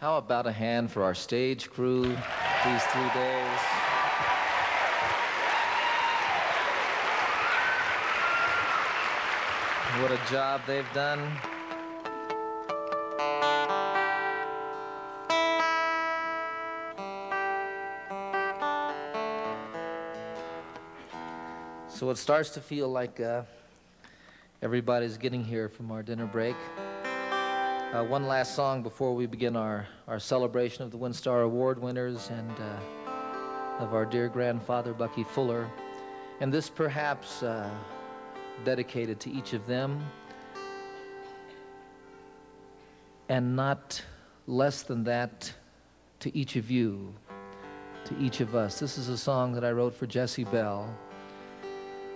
How about a hand for our stage crew these three days? What a job they've done. So it starts to feel like uh, everybody's getting here from our dinner break. Uh, one last song before we begin our, our celebration of the Windstar Award winners and uh, of our dear grandfather, Bucky Fuller. And this perhaps uh, dedicated to each of them and not less than that to each of you, to each of us. This is a song that I wrote for Jesse Belle.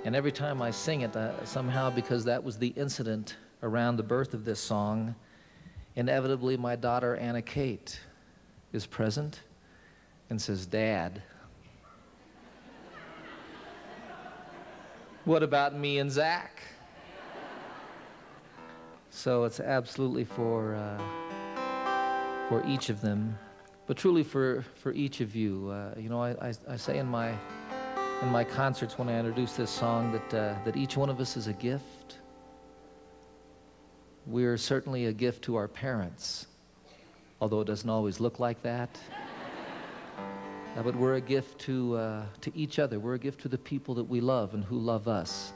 And every time I sing it, uh, somehow, because that was the incident around the birth of this song, inevitably my daughter Anna Kate is present and says, Dad, what about me and Zach? So it's absolutely for, uh, for each of them, but truly for, for each of you. Uh, you know, I, I, I, say in my, in my concerts when I introduce this song that, uh, that each one of us is a gift we're certainly a gift to our parents, although it doesn't always look like that. uh, but we're a gift to, uh, to each other. We're a gift to the people that we love and who love us,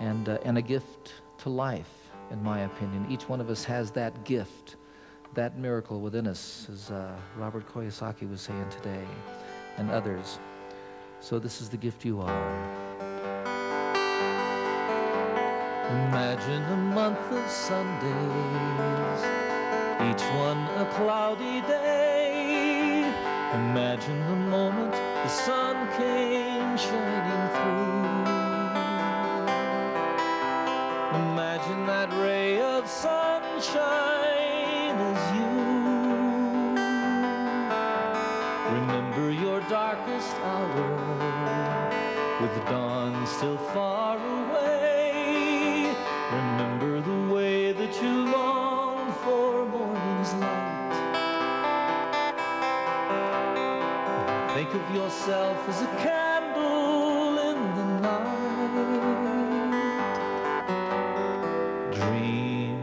and, uh, and a gift to life, in my opinion. Each one of us has that gift, that miracle within us, as uh, Robert Kiyosaki was saying today, and others. So, this is the gift you are. Imagine a month of Sundays, each one a cloudy day. Imagine the moment the sun came shining through. Imagine that ray of sunshine as you remember your darkest hour with the dawn still far away. Think of yourself as a candle in the night. Dream.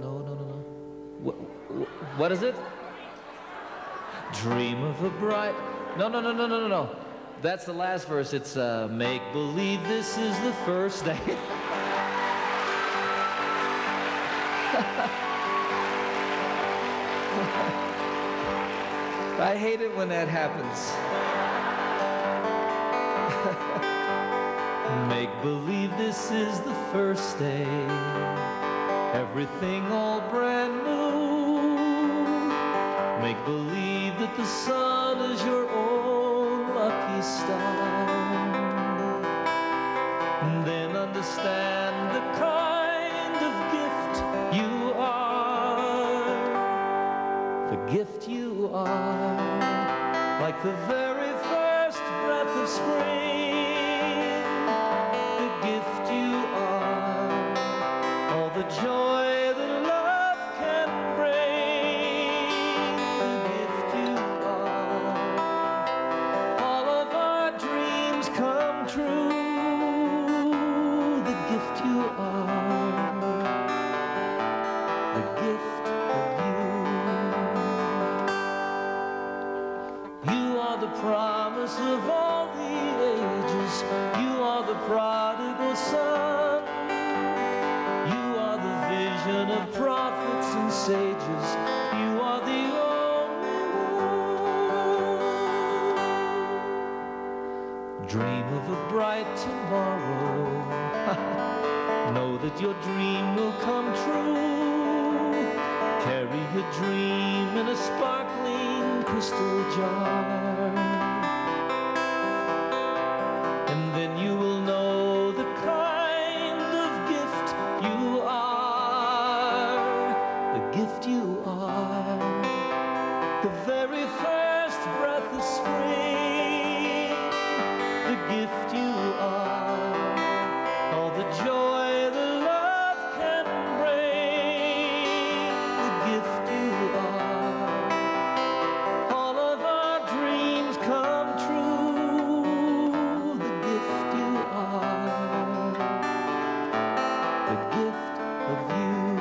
No, no, no, no. What, what is it? Dream of a bright. No, no, no, no, no, no, no. That's the last verse. It's uh, make believe this is the first day. I hate it when that happens. Make believe this is the first day. Everything all brand new. Make believe that the sun is your own lucky star. And then understand the kind of gift you are. The gift you are like the very first breath of spring, the promise of all the ages. You are the prodigal son. You are the vision of prophets and sages. You are the only one. Dream of a bright tomorrow. know that your dream will come true. Carry your dream in a sparkling crystal jar. of you,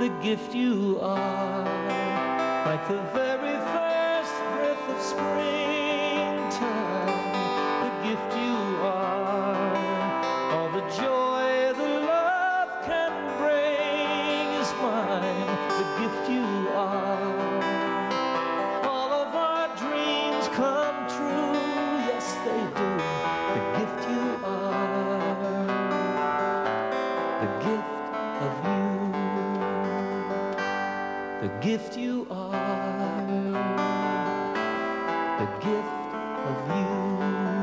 the gift you are, like the very first breath of spring. gift you are, the gift of you.